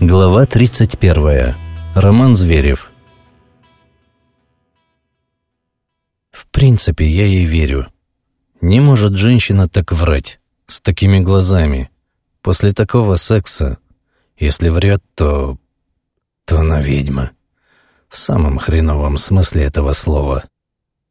Глава 31. Роман Зверев. В принципе, я ей верю. Не может женщина так врать, с такими глазами. После такого секса, если врет, то... то она ведьма. В самом хреновом смысле этого слова.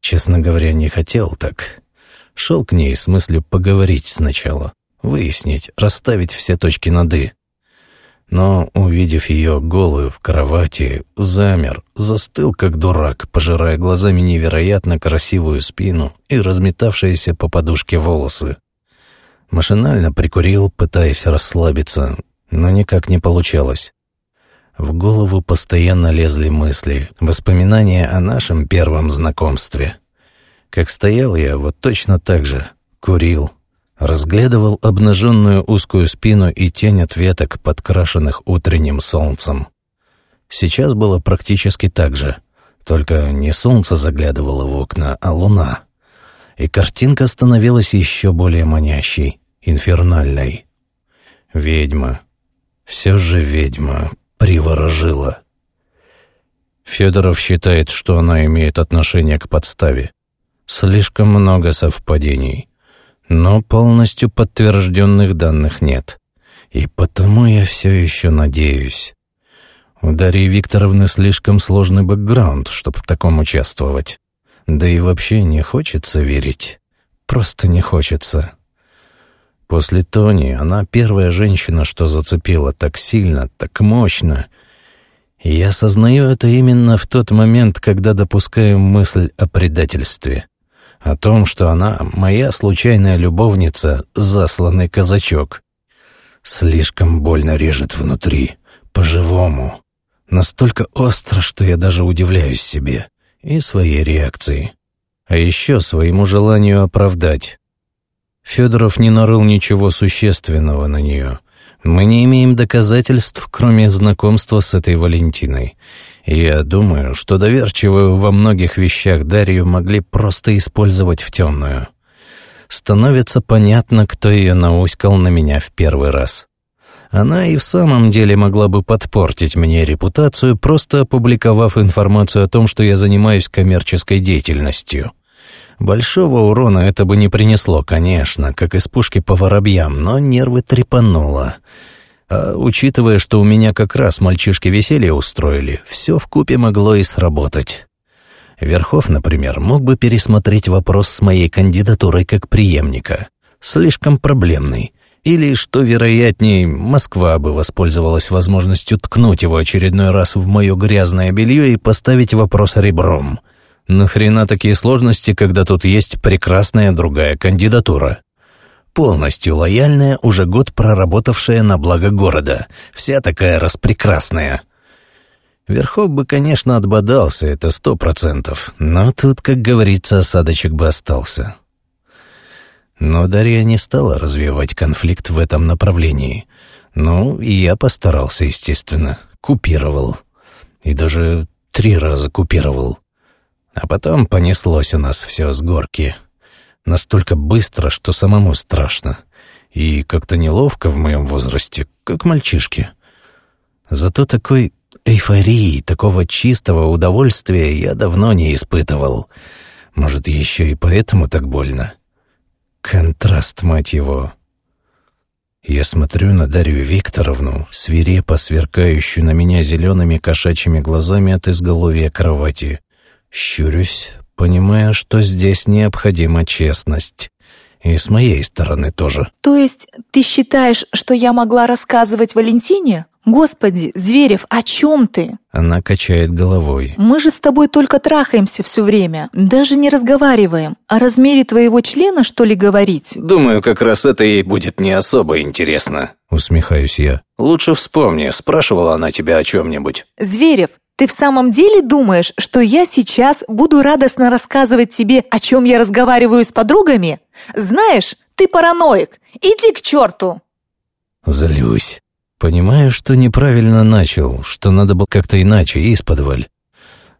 Честно говоря, не хотел так. Шел к ней с мыслью поговорить сначала, выяснить, расставить все точки над «и». Но, увидев ее голую в кровати, замер, застыл как дурак, пожирая глазами невероятно красивую спину и разметавшиеся по подушке волосы. Машинально прикурил, пытаясь расслабиться, но никак не получалось. В голову постоянно лезли мысли, воспоминания о нашем первом знакомстве. Как стоял я вот точно так же, курил, разглядывал обнаженную узкую спину и тень от веток, подкрашенных утренним солнцем. Сейчас было практически так же, только не солнце заглядывало в окна, а луна. И картинка становилась еще более манящей, инфернальной. Ведьма. Все же ведьма приворожила. Федоров считает, что она имеет отношение к подставе. Слишком много совпадений. Но полностью подтвержденных данных нет. И потому я все еще надеюсь. У Дарьи Викторовны слишком сложный бэкграунд, чтобы в таком участвовать. Да и вообще не хочется верить. Просто не хочется. После Тони она первая женщина, что зацепила так сильно, так мощно. И я осознаю это именно в тот момент, когда допускаю мысль о предательстве о том, что она моя случайная любовница, засланный казачок. Слишком больно режет внутри, по-живому. Настолько остро, что я даже удивляюсь себе и своей реакции. А еще своему желанию оправдать. Федоров не нарыл ничего существенного на нее. Мы не имеем доказательств, кроме знакомства с этой Валентиной. Я думаю, что доверчивую во многих вещах Дарью могли просто использовать в темную. Становится понятно, кто ее науськал на меня в первый раз. Она и в самом деле могла бы подпортить мне репутацию, просто опубликовав информацию о том, что я занимаюсь коммерческой деятельностью. Большого урона это бы не принесло, конечно, как из пушки по воробьям, но нервы трепануло. А учитывая, что у меня как раз мальчишки веселье устроили, все вкупе могло и сработать. Верхов, например, мог бы пересмотреть вопрос с моей кандидатурой как преемника. Слишком проблемный. Или, что вероятнее, Москва бы воспользовалась возможностью ткнуть его очередной раз в мое грязное белье и поставить вопрос ребром. Нахрена такие сложности, когда тут есть прекрасная другая кандидатура? Полностью лояльная, уже год проработавшая на благо города, вся такая распрекрасная. Верхов бы, конечно, отбодался, это сто процентов, но тут, как говорится, осадочек бы остался. Но Дарья не стала развивать конфликт в этом направлении. Ну, и я постарался, естественно, купировал. И даже три раза купировал. А потом понеслось у нас все с горки — Настолько быстро, что самому страшно. И как-то неловко в моем возрасте, как мальчишке. Зато такой эйфории, такого чистого удовольствия я давно не испытывал. Может, еще и поэтому так больно? Контраст, мать его. Я смотрю на Дарью Викторовну, свирепо сверкающую на меня зелеными кошачьими глазами от изголовья кровати. Щурюсь, понимая, что здесь необходима честность. И с моей стороны тоже. То есть ты считаешь, что я могла рассказывать Валентине? Господи, Зверев, о чем ты? Она качает головой. Мы же с тобой только трахаемся все время, даже не разговариваем. О размере твоего члена, что ли, говорить? Думаю, как раз это ей будет не особо интересно. Усмехаюсь я. Лучше вспомни, спрашивала она тебя о чем-нибудь. Зверев, ты в самом деле думаешь, что я сейчас буду радостно рассказывать тебе, о чем я разговариваю с подругами? Знаешь, ты параноик. Иди к черту!» Злюсь. Понимаю, что неправильно начал, что надо было как-то иначе, исподволь.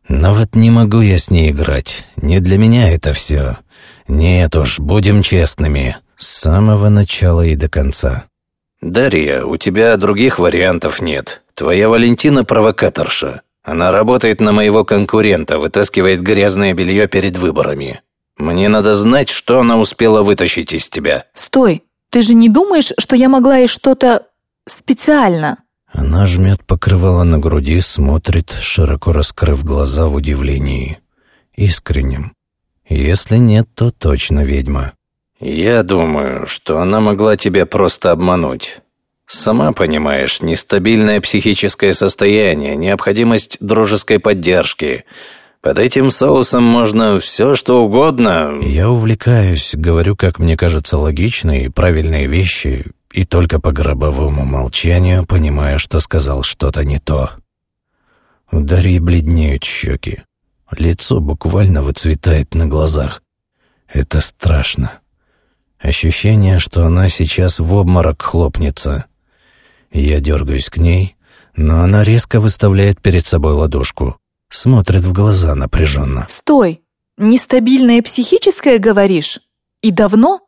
Но вот не могу я с ней играть. Не для меня это все. Нет уж, будем честными. С самого начала и до конца. «Дарья, у тебя других вариантов нет. Твоя Валентина провокаторша. Она работает на моего конкурента, вытаскивает грязное белье перед выборами. Мне надо знать, что она успела вытащить из тебя». Стой! Ты же не думаешь, что я могла ей что-то специально? Она жмет покрывало на груди, смотрит, широко раскрыв глаза в удивлении. Искренним. Если нет, то точно ведьма. «Я думаю, что она могла тебя просто обмануть. Сама понимаешь, нестабильное психическое состояние, необходимость дружеской поддержки. Под этим соусом можно все, что угодно». Я увлекаюсь, говорю, как мне кажется, логичные и правильные вещи, и только по гробовому молчанию понимаю, что сказал что-то не то. У Дарьи бледнеют щеки. Лицо буквально выцветает на глазах. Это страшно. Ощущение, что она сейчас в обморок хлопнется. Я дергаюсь к ней, но она резко выставляет перед собой ладошку. Смотрит в глаза напряженно. Стой! Нестабильное психическое, говоришь? И давно?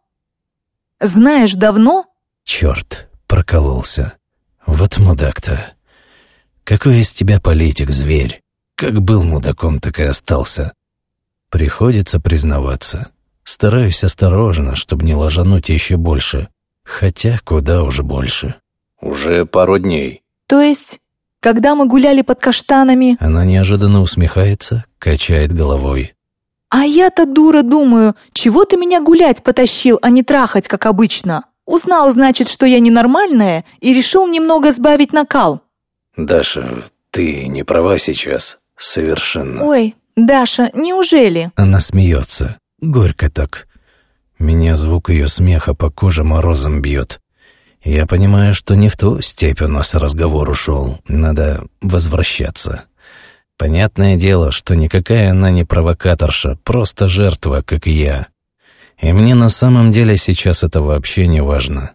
Знаешь, давно? Черт, прокололся. Вот мудак-то. Какой из тебя политик, зверь? Как был мудаком, так и остался. Приходится признаваться. Стараюсь осторожно, чтобы не ложануть еще больше. Хотя куда уже больше. Уже пару дней. То есть, когда мы гуляли под каштанами... Она неожиданно усмехается, качает головой. А я-то дура думаю, чего ты меня гулять потащил, а не трахать, как обычно? Узнал, значит, что я ненормальная, и решил немного сбавить накал. Даша, ты не права сейчас. Совершенно. Ой, Даша, неужели? Она смеется. Горько так. Меня звук ее смеха по коже морозом бьет. Я понимаю, что не в ту степь у нас разговор ушел. Надо возвращаться. Понятное дело, что никакая она не провокаторша, просто жертва, как и я. И мне на самом деле сейчас это вообще не важно.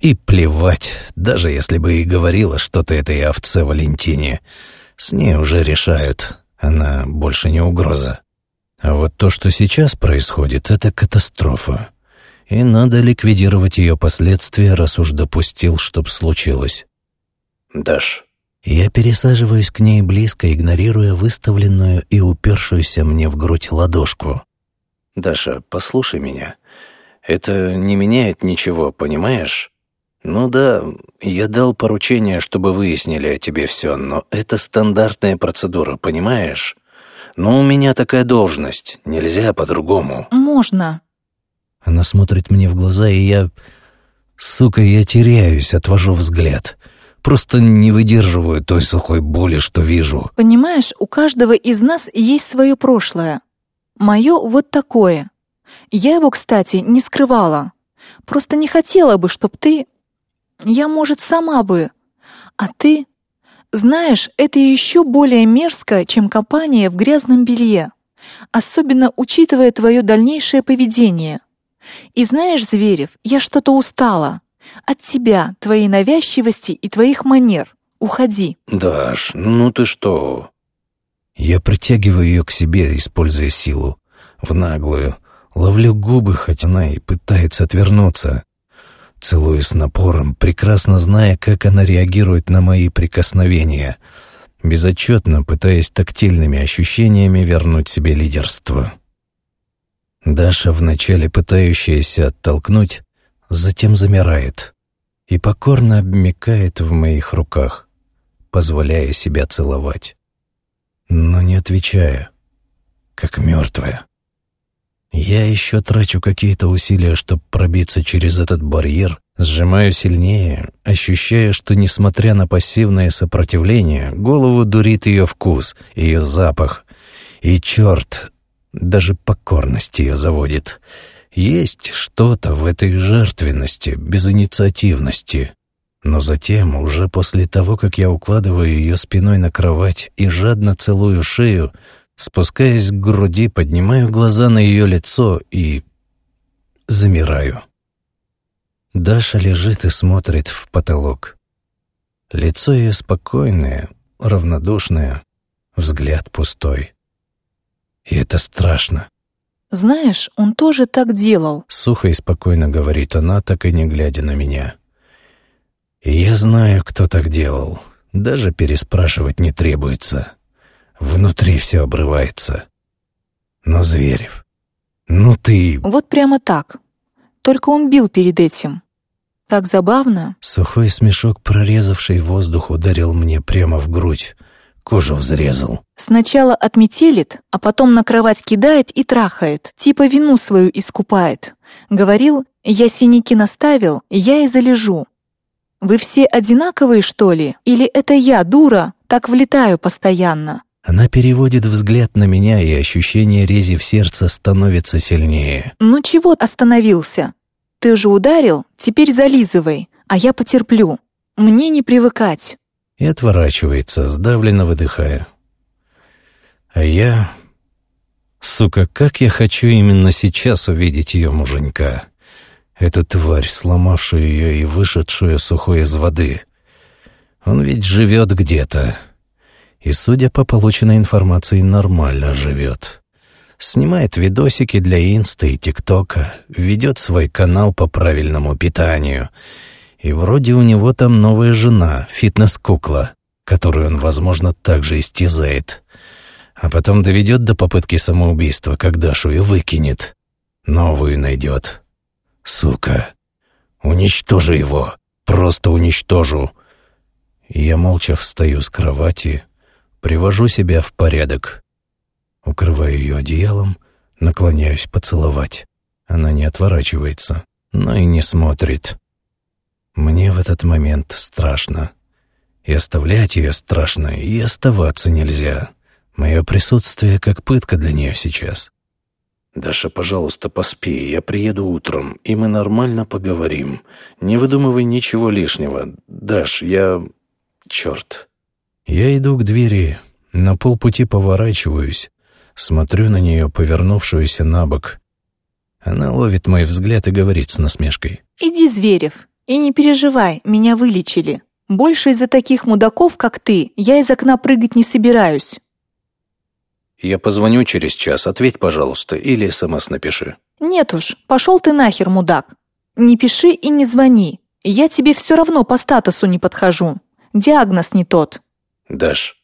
И плевать, даже если бы и говорила что-то этой овце Валентине. С ней уже решают, она больше не угроза. А вот то, что сейчас происходит, это катастрофа. И надо ликвидировать ее последствия, раз уж допустил, чтоб случилось. Даш. Я пересаживаюсь к ней близко, игнорируя выставленную и упершуюся мне в грудь ладошку. Даша, послушай меня. Это не меняет ничего, понимаешь? «Ну да, я дал поручение, чтобы выяснили о тебе все, но это стандартная процедура, понимаешь? Но у меня такая должность, нельзя по-другому». «Можно». Она смотрит мне в глаза, и я... Сука, я теряюсь, отвожу взгляд. Просто не выдерживаю той сухой боли, что вижу. «Понимаешь, у каждого из нас есть свое прошлое. Мое вот такое. Я его, кстати, не скрывала. Просто не хотела бы, чтобы ты я, может, сама бы. А ты? Знаешь, это еще более мерзко, чем копание в грязном белье. Особенно учитывая твое дальнейшее поведение. И знаешь, Зверев, я что-то устала. От тебя, твоей навязчивости и твоих манер. Уходи. Даш, ну ты что? Я притягиваю ее к себе, используя силу. В наглую. Ловлю губы, хоть она и пытается отвернуться. Целую с напором, прекрасно зная, как она реагирует на мои прикосновения, безотчетно пытаясь тактильными ощущениями вернуть себе лидерство. Даша, вначале пытающаяся оттолкнуть, затем замирает и покорно обмекает в моих руках, позволяя себя целовать, но не отвечая, как мертвая. Я еще трачу какие-то усилия, чтобы пробиться через этот барьер, сжимаю сильнее, ощущая, что, несмотря на пассивное сопротивление, голову дурит ее вкус, ее запах. И черт, даже покорность ее заводит. Есть что-то в этой жертвенности, безинициативности. Но затем, уже после того, как я укладываю ее спиной на кровать и жадно целую шею, Спускаясь к груди, поднимаю глаза на ее лицо и... замираю. Даша лежит и смотрит в потолок. Лицо ее спокойное, равнодушное, взгляд пустой. И это страшно. «Знаешь, он тоже так делал», — сухо и спокойно говорит она, так и не глядя на меня. Я знаю, кто так делал. Даже переспрашивать не требуется. Внутри все обрывается. Но Зверев, ну ты... Вот прямо так. Только он бил перед этим. Так забавно. Сухой смешок, прорезавший воздух, ударил мне прямо в грудь. Кожу взрезал. Сначала отметелит, а потом на кровать кидает и трахает. Типа вину свою искупает. Говорил, я синяки наставил, я и залежу. Вы все одинаковые, что ли? Или это я, дура, так влетаю постоянно? Она переводит взгляд на меня, и ощущение рези в сердце становится сильнее. Ну чего остановился? Ты же ударил, теперь зализывай, а я потерплю. Мне не привыкать. И отворачивается, сдавленно выдыхая. А я... Сука, как я хочу именно сейчас увидеть ее муженька. Эту тварь, сломавшую ее и вышедшую сухой из воды. Он ведь живет где-то. И, судя по полученной информации, нормально живет. Снимает видосики для инста и тиктока, ведет свой канал по правильному питанию. И вроде у него там новая жена, фитнес-кукла, которую он, возможно, также истязает. А потом доведет до попытки самоубийства, как Дашу и выкинет. Новую найдет. Сука. Уничтожу его. Просто уничтожу. Я молча встаю с кровати, привожу себя в порядок. Укрываю ее одеялом, наклоняюсь поцеловать. Она не отворачивается, но и не смотрит. Мне в этот момент страшно. И оставлять ее страшно, и оставаться нельзя. Мое присутствие как пытка для нее сейчас. «Даша, пожалуйста, поспи, я приеду утром, и мы нормально поговорим. Не выдумывай ничего лишнего. Даш, я... Черт». Я иду к двери, на полпути поворачиваюсь, смотрю на нее, повернувшуюся на бок. Она ловит мой взгляд и говорит с насмешкой. «Иди, Зверев, и не переживай, меня вылечили. Больше из-за таких мудаков, как ты, я из окна прыгать не собираюсь». «Я позвоню через час, ответь, пожалуйста, или СМС напиши». «Нет уж, пошел ты нахер, мудак. Не пиши и не звони. Я тебе все равно по статусу не подхожу. Диагноз не тот». «Даш».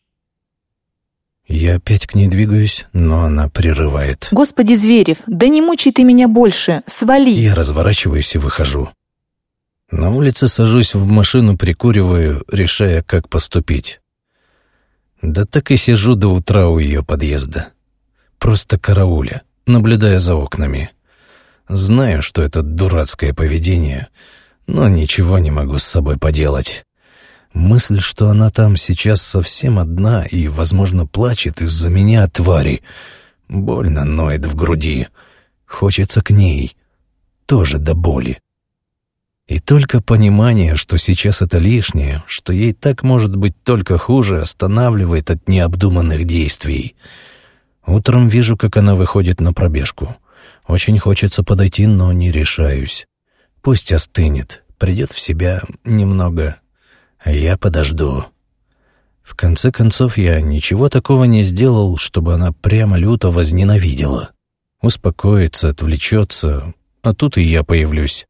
Я опять к ней двигаюсь, но она прерывает. «Господи, Зверев, да не мучай ты меня больше, свали!» Я разворачиваюсь и выхожу. На улице сажусь в машину, прикуриваю, решая, как поступить. Да так и сижу до утра у ее подъезда. Просто карауля, наблюдая за окнами. Знаю, что это дурацкое поведение, но ничего не могу с собой поделать. Мысль, что она там сейчас совсем одна и, возможно, плачет из-за меня, твари, больно ноет в груди. Хочется к ней, тоже до боли. И только понимание, что сейчас это лишнее, что ей так может быть только хуже, останавливает от необдуманных действий. Утром вижу, как она выходит на пробежку. Очень хочется подойти, но не решаюсь. Пусть остынет, придет в себя немного, а я подожду. В конце концов, я ничего такого не сделал, чтобы она прямо люто возненавидела. Успокоится, отвлечется, а тут и я появлюсь.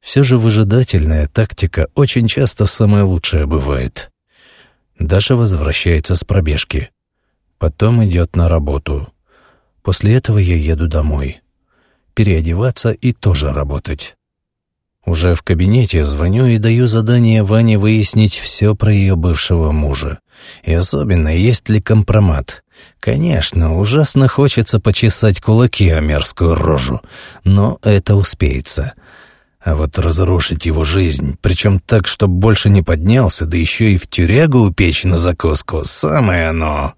Все же выжидательная тактика очень часто самая лучшая бывает. Даша возвращается с пробежки. Потом идет на работу. После этого я еду домой. Переодеваться и тоже работать. Уже в кабинете звоню и даю задание Ване выяснить все про ее бывшего мужа. И особенно, есть ли компромат. Конечно, ужасно хочется почесать кулаки о мерзкую рожу, но это успеется. А вот разрушить его жизнь, причем так, чтобы больше не поднялся, да еще и в тюрягу упечь на закуску, самое оно.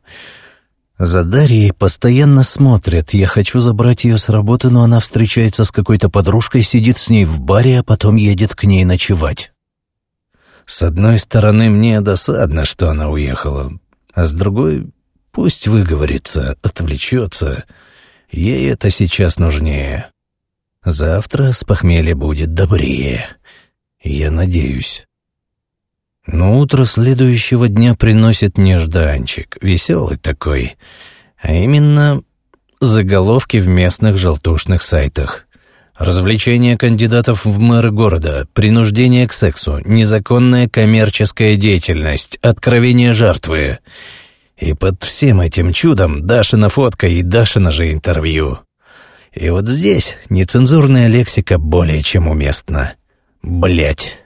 За Дарьей постоянно смотрят. Я хочу забрать ее с работы, но она встречается с какой-то подружкой, сидит с ней в баре, а потом едет к ней ночевать. С одной стороны, мне досадно, что она уехала, а с другой, пусть выговорится, отвлечется. Ей это сейчас нужнее. Завтра с похмелья будет добрее. Я надеюсь. Но утро следующего дня приносит нежданчик, веселый такой, а именно заголовки в местных желтушных сайтах. Развлечение кандидатов в мэры города, принуждение к сексу, незаконная коммерческая деятельность, откровение жертвы. И под всем этим чудом Дашина фотка и Дашина же интервью. И вот здесь нецензурная лексика более чем уместна. Блять.